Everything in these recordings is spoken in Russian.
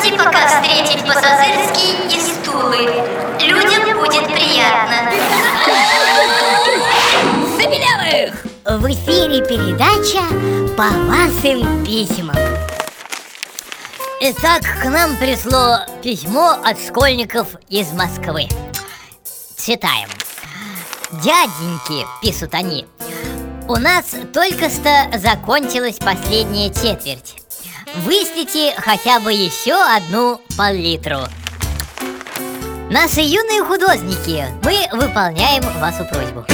Знаете, пока встретить пассажирские и стулы Людям будет приятно. Забелявых! В эфире передача по вашим письмам Итак, к нам пришло письмо от школьников из Москвы. Читаем. Дяденьки, пишут они У нас только что закончилась последняя четверть Вышлите хотя бы еще одну пол-литру Наши юные художники, мы выполняем вашу просьбу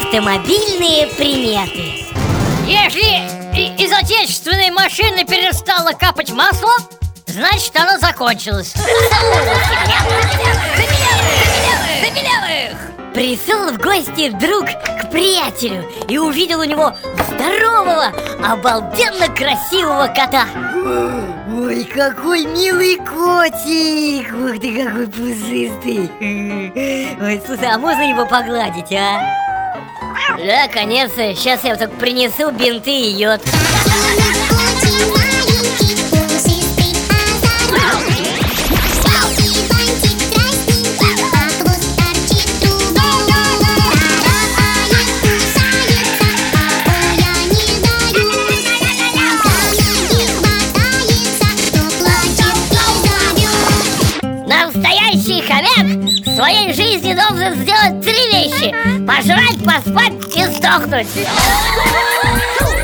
Автомобильные приметы Если из отечественной машины перестало капать масло, значит оно закончилось Пришел в гости друг к приятелю и увидел у него здорового, обалденно красивого кота Ой, какой милый котик! Ух ты, какой пушистый! Ой, слушай, а можно его погладить, а? Да, конечно, сейчас я только принесу бинты и йод своей жизни должен сделать три вещи. Пожрать, поспать и сдохнуть